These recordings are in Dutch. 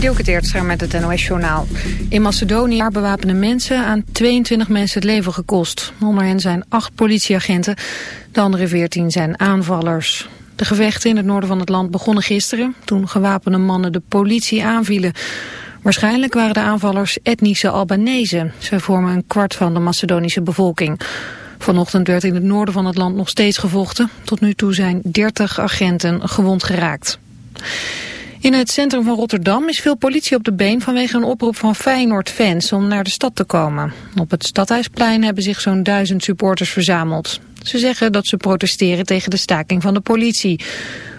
Dielke Teertstra met het NOS-journaal. In Macedonië bewapende mensen aan 22 mensen het leven gekost. Onder hen zijn acht politieagenten, de andere 14 zijn aanvallers. De gevechten in het noorden van het land begonnen gisteren... toen gewapende mannen de politie aanvielen. Waarschijnlijk waren de aanvallers etnische Albanese. Zij vormen een kwart van de Macedonische bevolking. Vanochtend werd in het noorden van het land nog steeds gevochten. Tot nu toe zijn 30 agenten gewond geraakt. In het centrum van Rotterdam is veel politie op de been vanwege een oproep van Feyenoord-fans om naar de stad te komen. Op het Stadhuisplein hebben zich zo'n duizend supporters verzameld. Ze zeggen dat ze protesteren tegen de staking van de politie.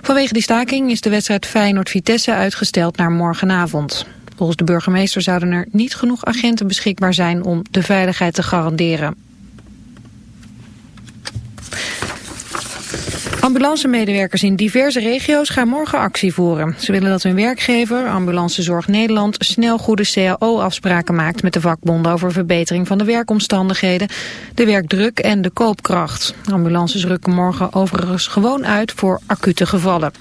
Vanwege die staking is de wedstrijd Feyenoord-Vitesse uitgesteld naar morgenavond. Volgens de burgemeester zouden er niet genoeg agenten beschikbaar zijn om de veiligheid te garanderen. Ambulancemedewerkers in diverse regio's gaan morgen actie voeren. Ze willen dat hun werkgever, Ambulancezorg Nederland, snel goede CAO-afspraken maakt met de vakbonden over verbetering van de werkomstandigheden, de werkdruk en de koopkracht. Ambulances rukken morgen overigens gewoon uit voor acute gevallen.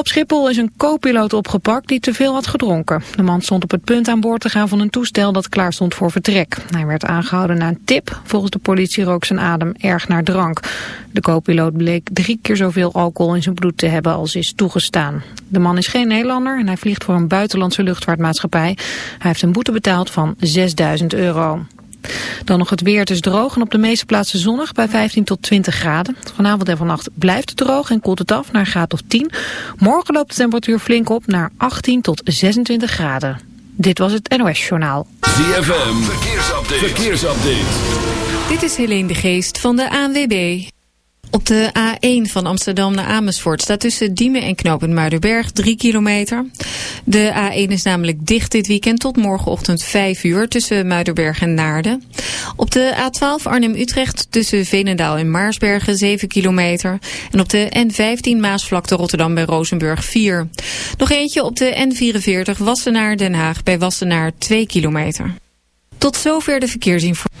Op Schiphol is een co-piloot opgepakt die te veel had gedronken. De man stond op het punt aan boord te gaan van een toestel dat klaar stond voor vertrek. Hij werd aangehouden na een tip. Volgens de politie rook zijn adem erg naar drank. De co-piloot bleek drie keer zoveel alcohol in zijn bloed te hebben als is toegestaan. De man is geen Nederlander en hij vliegt voor een buitenlandse luchtvaartmaatschappij. Hij heeft een boete betaald van 6000 euro. Dan nog het weer. Het is droog en op de meeste plaatsen zonnig bij 15 tot 20 graden. Vanavond en vannacht blijft het droog en koelt het af naar een graad of 10. Morgen loopt de temperatuur flink op naar 18 tot 26 graden. Dit was het NOS Journaal. ZFM. Verkeersupdate. Verkeersupdate. Dit is Helene de Geest van de ANWB. Op de A1 van Amsterdam naar Amersfoort staat tussen Diemen en Knopen Muidenberg 3 kilometer. De A1 is namelijk dicht dit weekend tot morgenochtend 5 uur tussen Muidenberg en Naarden. Op de A12 Arnhem-Utrecht tussen Veenendaal en Maarsbergen 7 kilometer. En op de N15 Maasvlakte Rotterdam bij Rozenburg 4. Nog eentje op de N44 Wassenaar-Den Haag bij Wassenaar 2 kilometer. Tot zover de verkeersinformatie.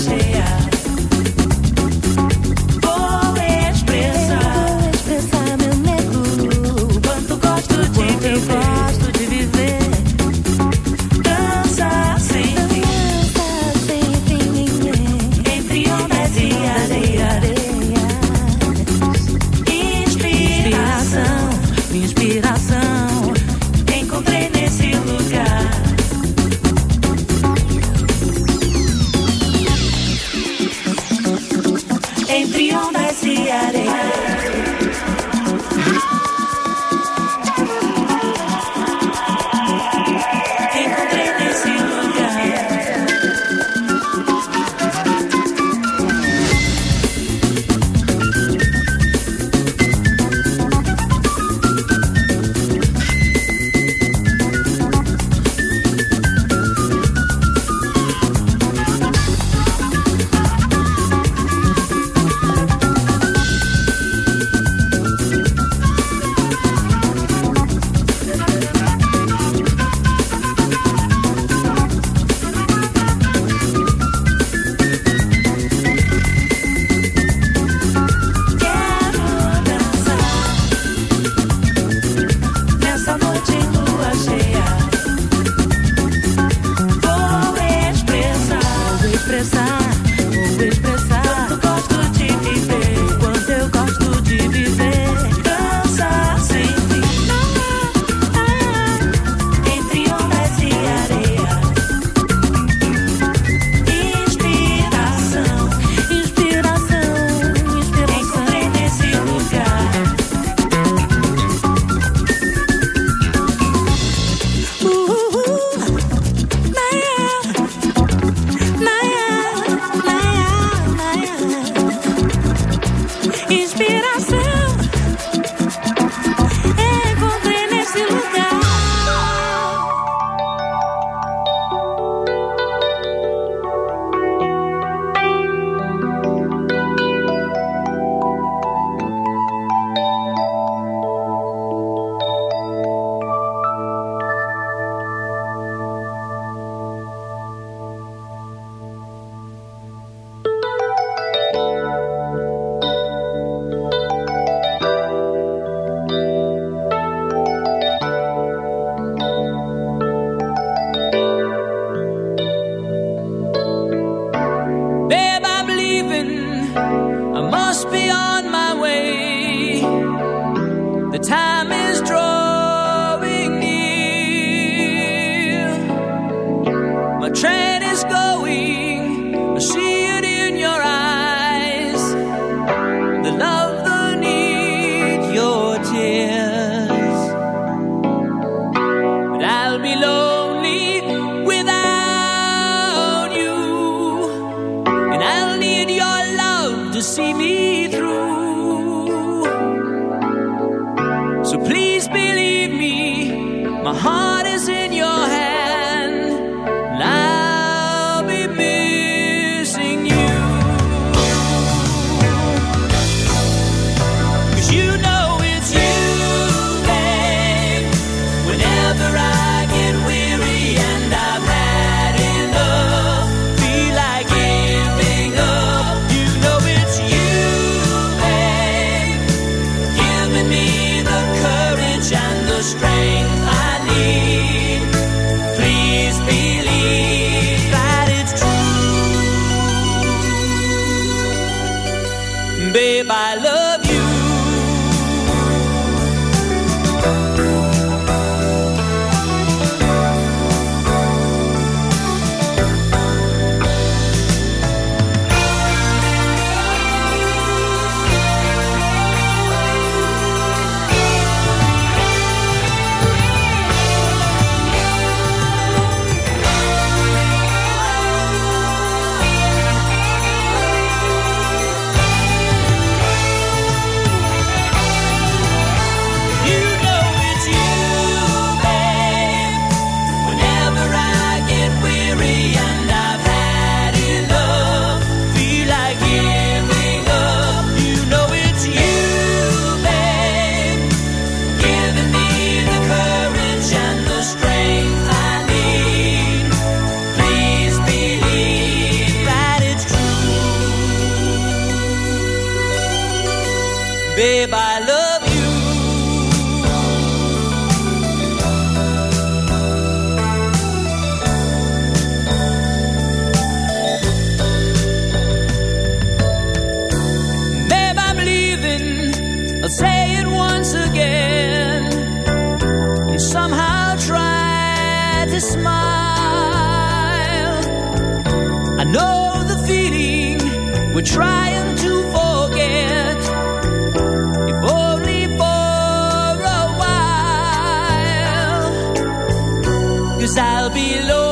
say Below.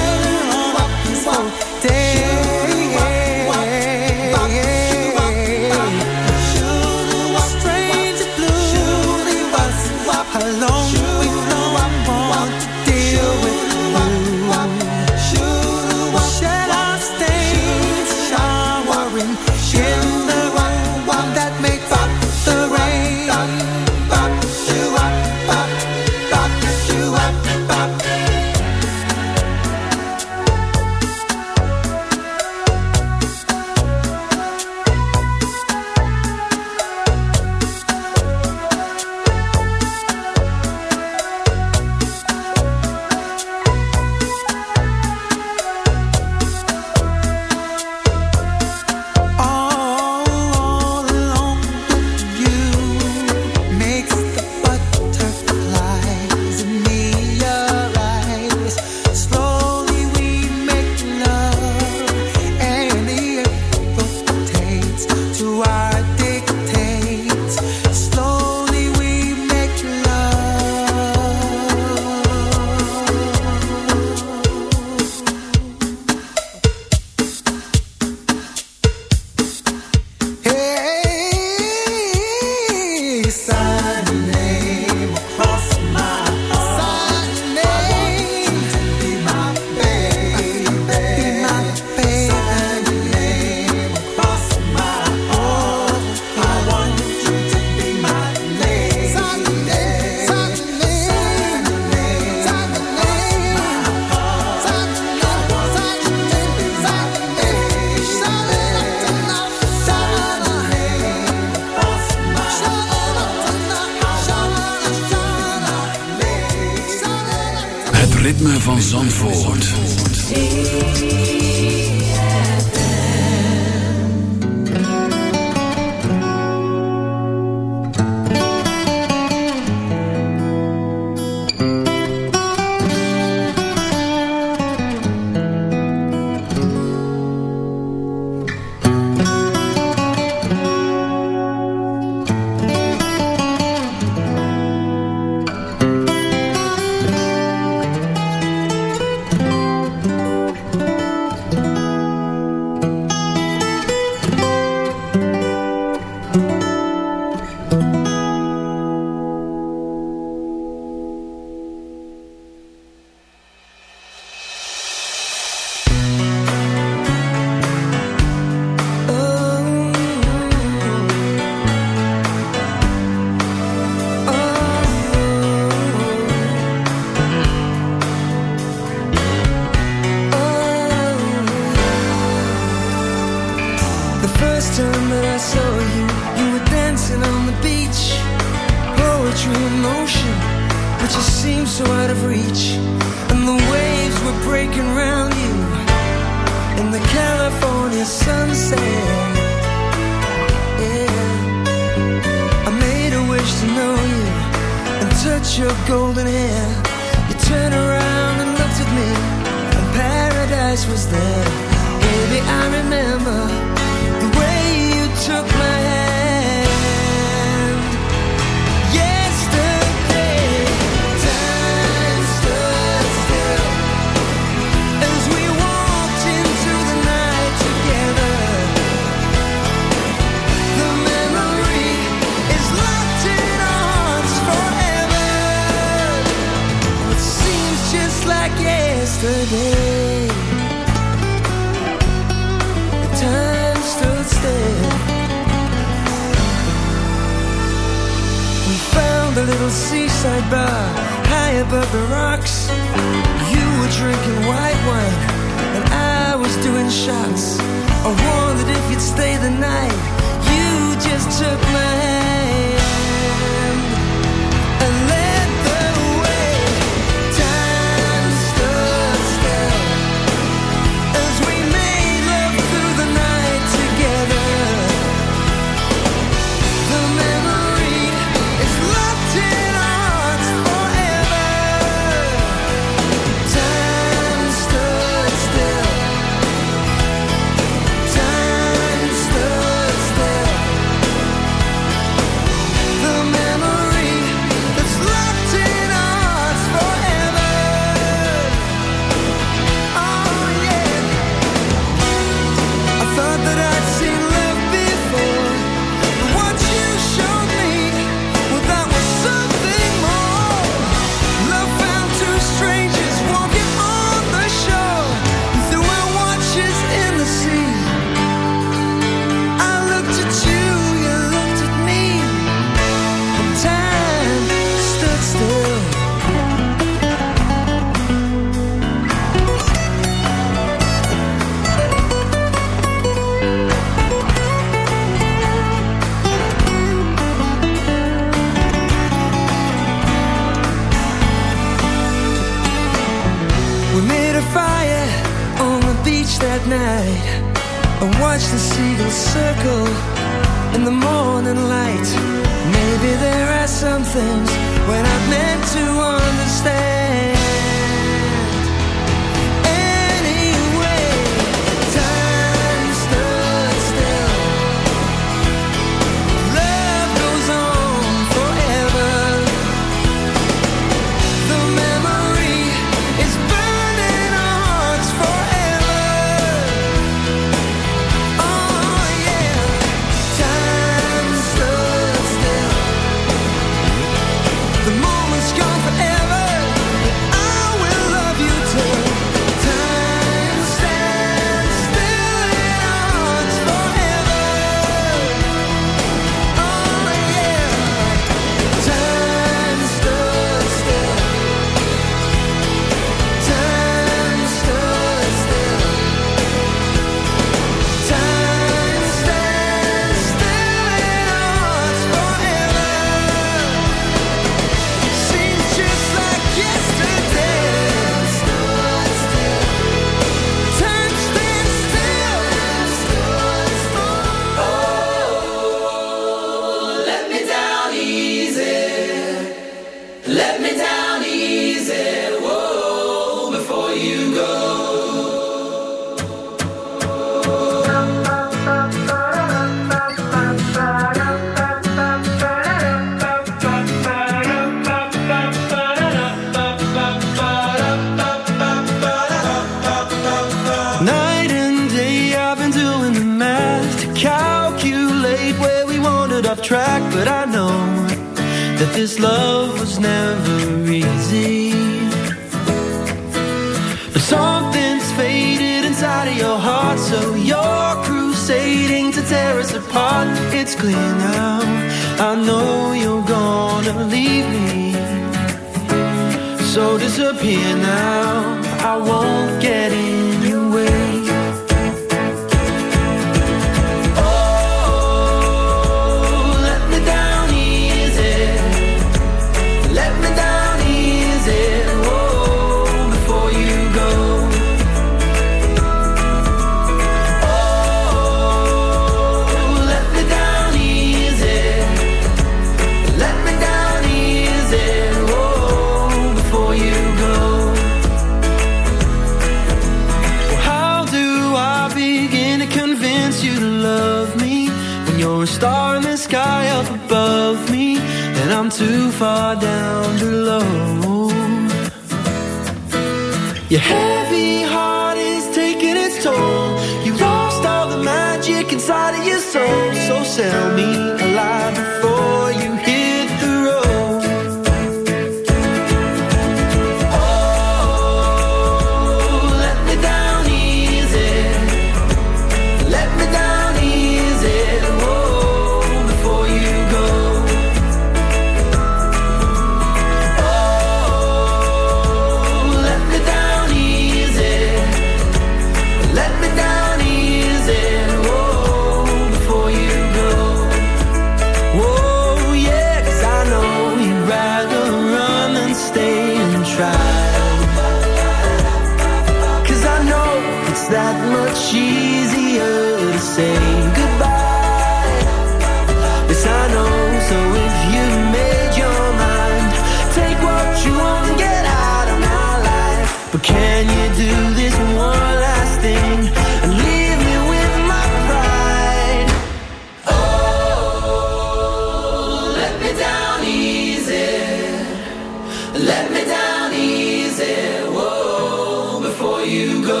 you go.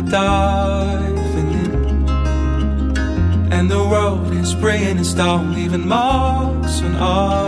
we're diving in. And the road is spraying and stone, leaving marks on our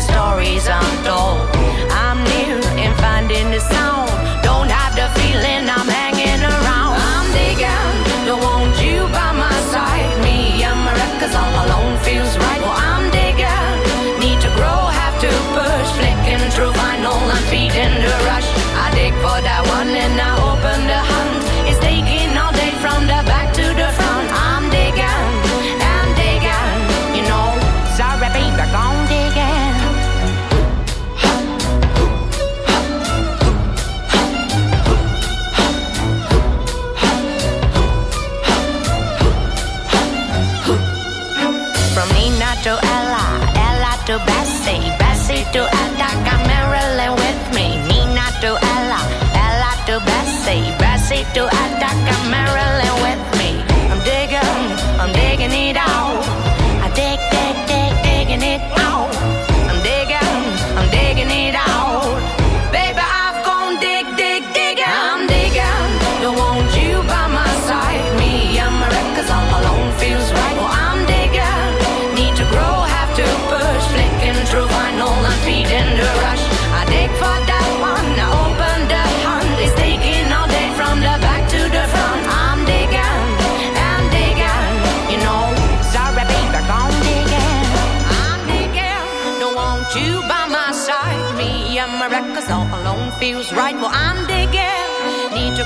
stories untold. do I, I,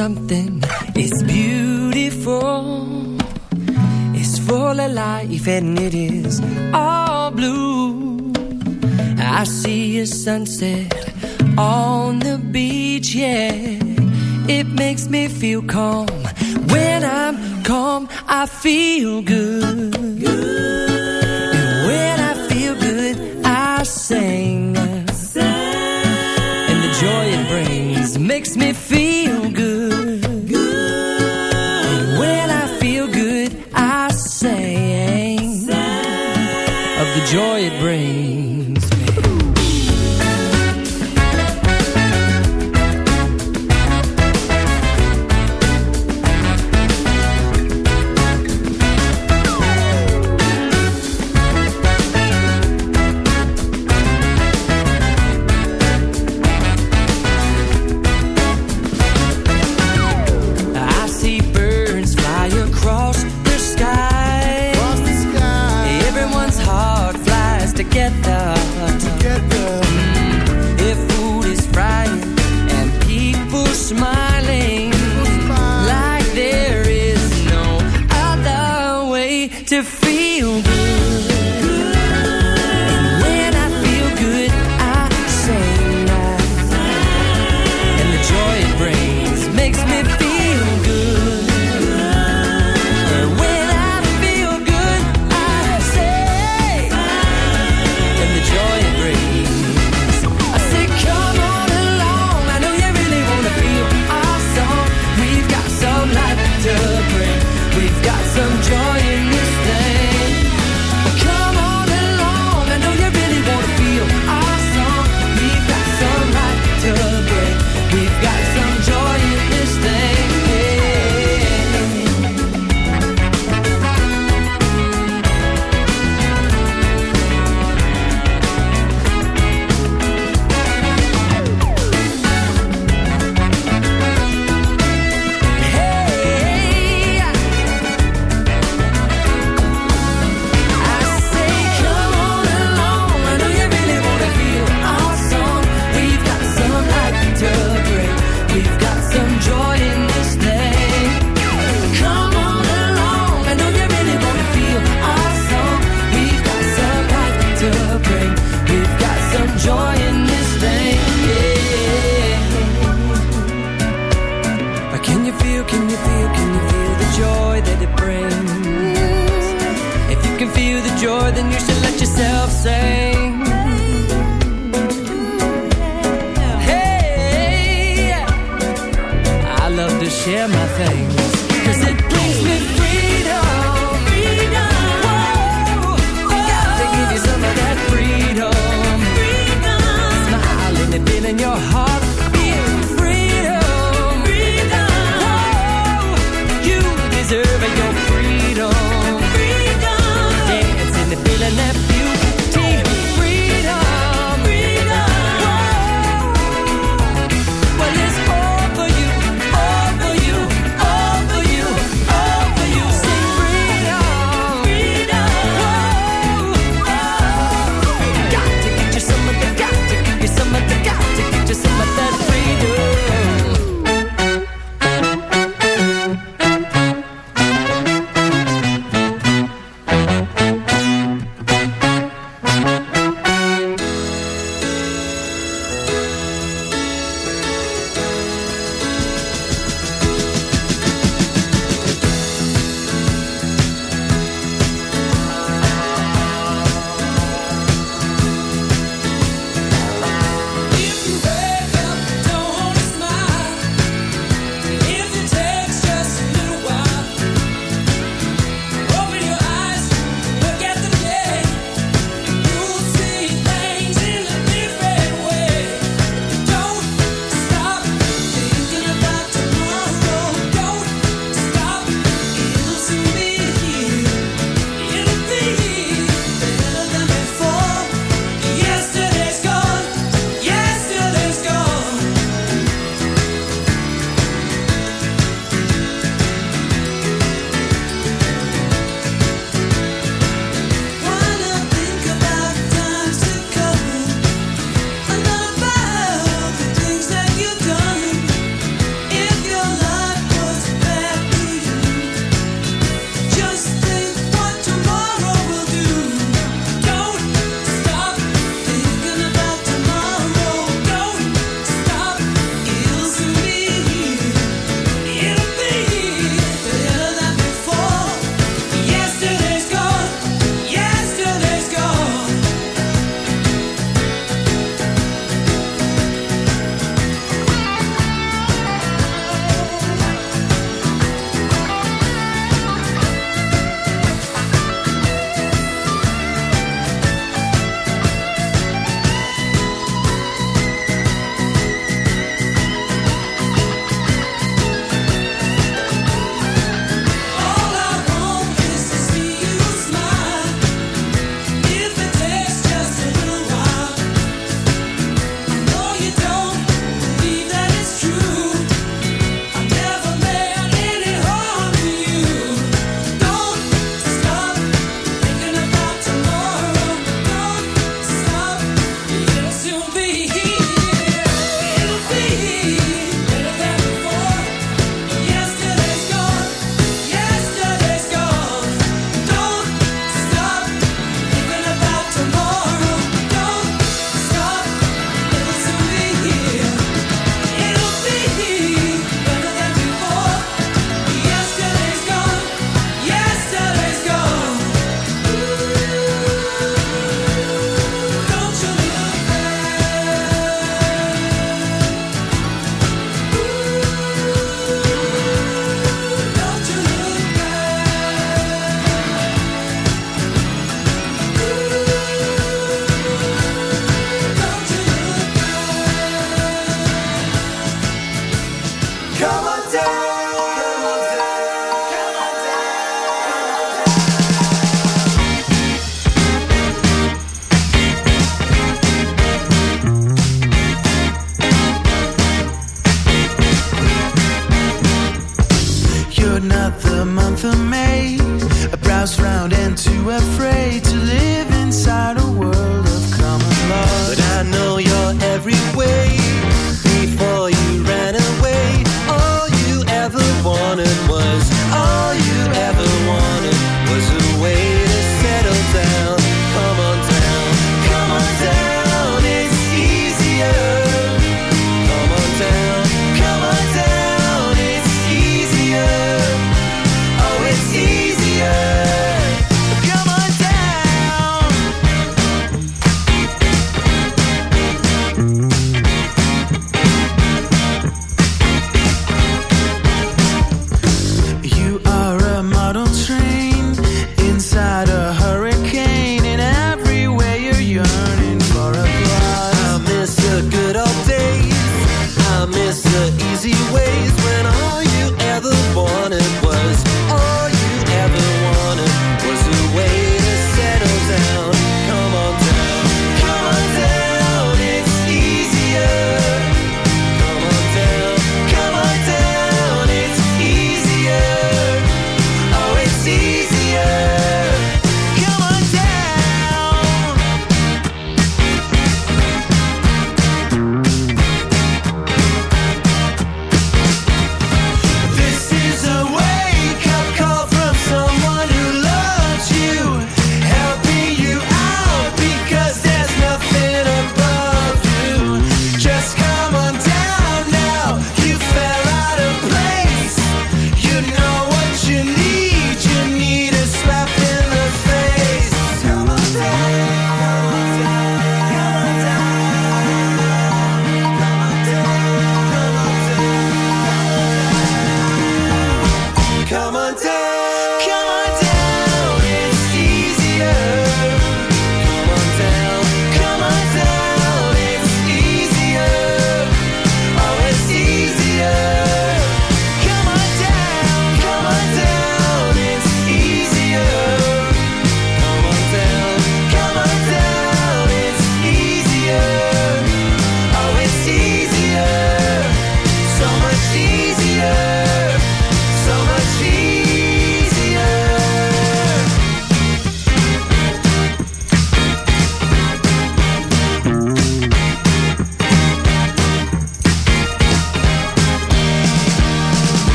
something,